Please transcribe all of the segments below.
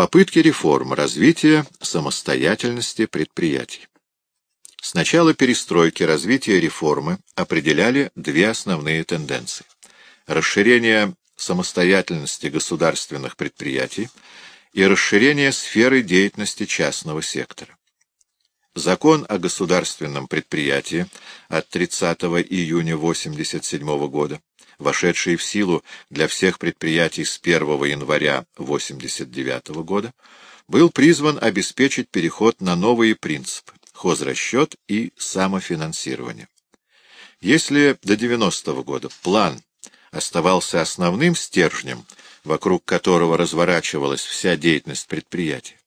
Попытки реформ, развития самостоятельности предприятий. С начала перестройки развития реформы определяли две основные тенденции. Расширение самостоятельности государственных предприятий и расширение сферы деятельности частного сектора. Закон о государственном предприятии от 30 июня 1987 года, вошедший в силу для всех предприятий с 1 января 1989 года, был призван обеспечить переход на новые принципы – хозрасчет и самофинансирование. Если до 90 -го года план оставался основным стержнем, вокруг которого разворачивалась вся деятельность предприятия,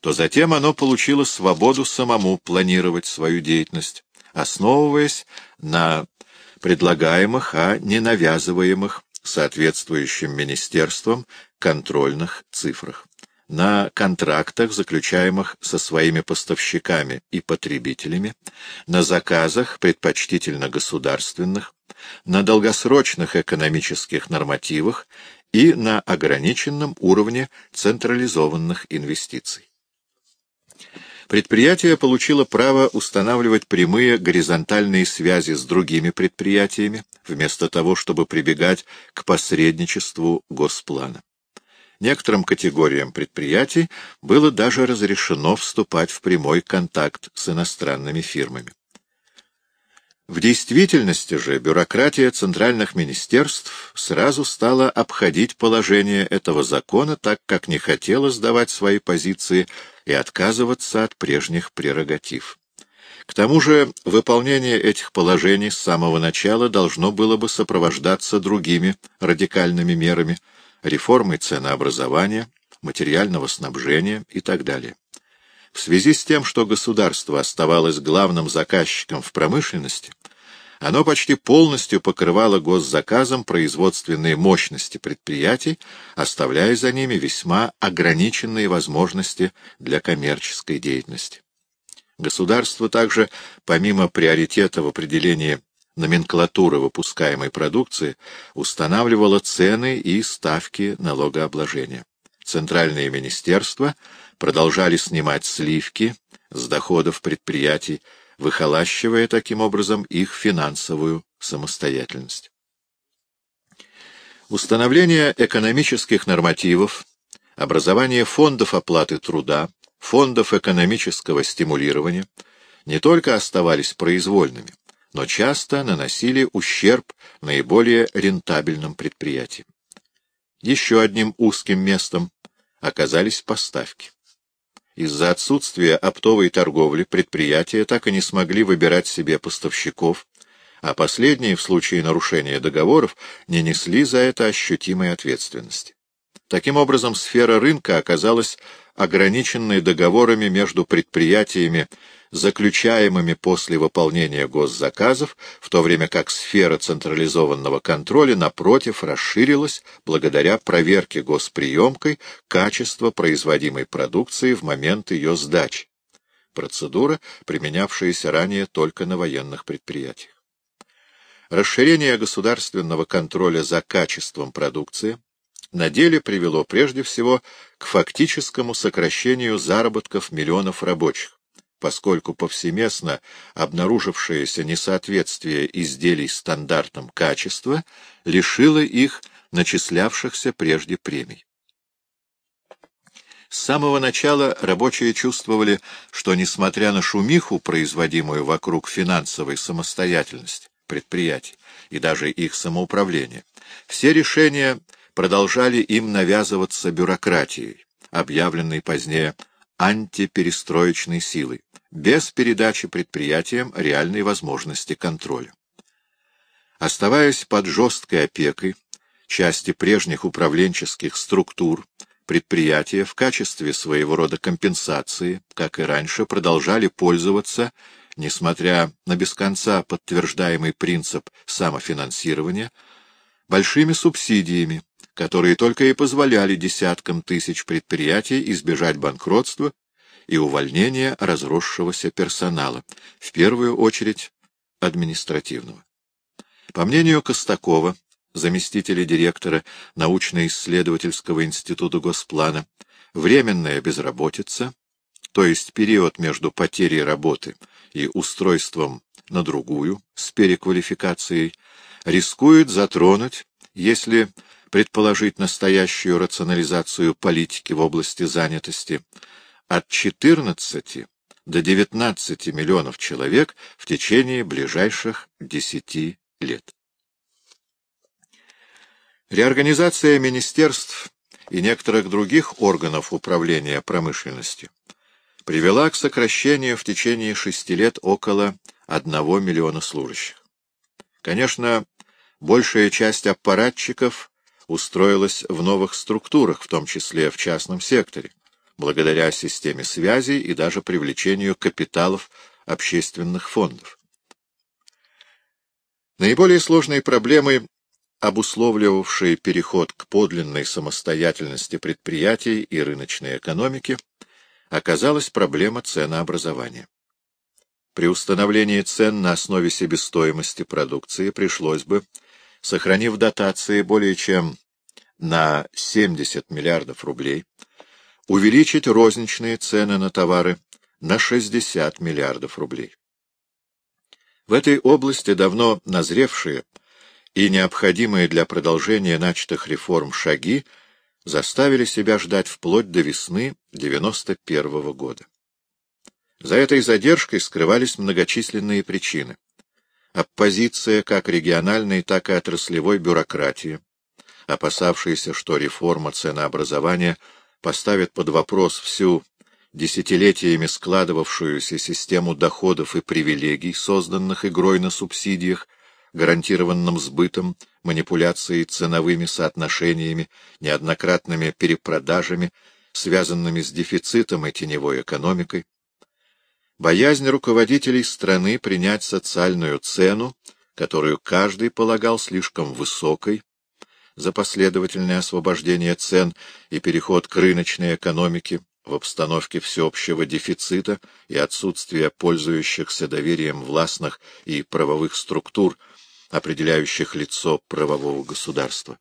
то затем оно получило свободу самому планировать свою деятельность, основываясь на предлагаемых, а не навязываемых соответствующим министерством контрольных цифрах, на контрактах, заключаемых со своими поставщиками и потребителями, на заказах, предпочтительно государственных, на долгосрочных экономических нормативах и на ограниченном уровне централизованных инвестиций. Предприятие получило право устанавливать прямые горизонтальные связи с другими предприятиями, вместо того, чтобы прибегать к посредничеству госплана. Некоторым категориям предприятий было даже разрешено вступать в прямой контакт с иностранными фирмами. В действительности же бюрократия центральных министерств сразу стала обходить положение этого закона, так как не хотела сдавать свои позиции и отказываться от прежних прерогатив. К тому же выполнение этих положений с самого начала должно было бы сопровождаться другими радикальными мерами, реформой ценообразования, материального снабжения и так далее. В связи с тем, что государство оставалось главным заказчиком в промышленности, оно почти полностью покрывало госзаказом производственные мощности предприятий, оставляя за ними весьма ограниченные возможности для коммерческой деятельности. Государство также, помимо приоритета в определении номенклатуры выпускаемой продукции, устанавливало цены и ставки налогообложения. Центральные министерства продолжали снимать сливки с доходов предприятий, выхолащивая таким образом их финансовую самостоятельность. Установление экономических нормативов, образование фондов оплаты труда, фондов экономического стимулирования не только оставались произвольными, но часто наносили ущерб наиболее рентабельным предприятиям. Еще одним узким местом оказались поставки. Из-за отсутствия оптовой торговли предприятия так и не смогли выбирать себе поставщиков, а последние в случае нарушения договоров не несли за это ощутимой ответственности. Таким образом, сфера рынка оказалась ограниченной договорами между предприятиями заключаемыми после выполнения госзаказов, в то время как сфера централизованного контроля, напротив, расширилась благодаря проверке госприемкой качества производимой продукции в момент ее сдачи. Процедура, применявшаяся ранее только на военных предприятиях. Расширение государственного контроля за качеством продукции на деле привело прежде всего к фактическому сокращению заработков миллионов рабочих, поскольку повсеместно обнаружившееся несоответствие изделий стандартам качества лишило их начислявшихся прежде премий. С самого начала рабочие чувствовали, что, несмотря на шумиху, производимую вокруг финансовой самостоятельности предприятий и даже их самоуправления, все решения продолжали им навязываться бюрократией, объявленной позднее антиперестроечной силой, без передачи предприятиям реальной возможности контроля. Оставаясь под жесткой опекой части прежних управленческих структур, предприятия в качестве своего рода компенсации, как и раньше, продолжали пользоваться, несмотря на без конца подтверждаемый принцип самофинансирования, большими субсидиями, которые только и позволяли десяткам тысяч предприятий избежать банкротства и увольнения разросшегося персонала, в первую очередь административного. По мнению Костакова, заместителя директора научно-исследовательского института Госплана, временная безработица, то есть период между потерей работы и устройством на другую с переквалификацией, рискует затронуть, если предположить настоящую рационализацию политики в области занятости, от 14 до 19 миллионов человек в течение ближайших 10 лет. Реорганизация министерств и некоторых других органов управления промышленностью привела к сокращению в течение шести лет около 1 миллиона служащих. Конечно, большая часть аппаратчиков устроилась в новых структурах, в том числе в частном секторе, благодаря системе связей и даже привлечению капиталов общественных фондов. Наиболее сложной проблемой, обусловливавшей переход к подлинной самостоятельности предприятий и рыночной экономики, оказалась проблема ценообразования. При установлении цен на основе себестоимости продукции пришлось бы, сохранив дотации более чем на 70 миллиардов рублей, увеличить розничные цены на товары на 60 миллиардов рублей. В этой области давно назревшие и необходимые для продолжения начатых реформ шаги заставили себя ждать вплоть до весны 91 года. За этой задержкой скрывались многочисленные причины. Оппозиция как региональной, так и отраслевой бюрократии, опасавшаяся, что реформа ценообразования поставит под вопрос всю десятилетиями складывавшуюся систему доходов и привилегий, созданных игрой на субсидиях, гарантированным сбытом, манипуляцией ценовыми соотношениями, неоднократными перепродажами, связанными с дефицитом и теневой экономикой. Боязнь руководителей страны принять социальную цену, которую каждый полагал слишком высокой, за последовательное освобождение цен и переход к рыночной экономике, в обстановке всеобщего дефицита и отсутствия пользующихся доверием властных и правовых структур, определяющих лицо правового государства.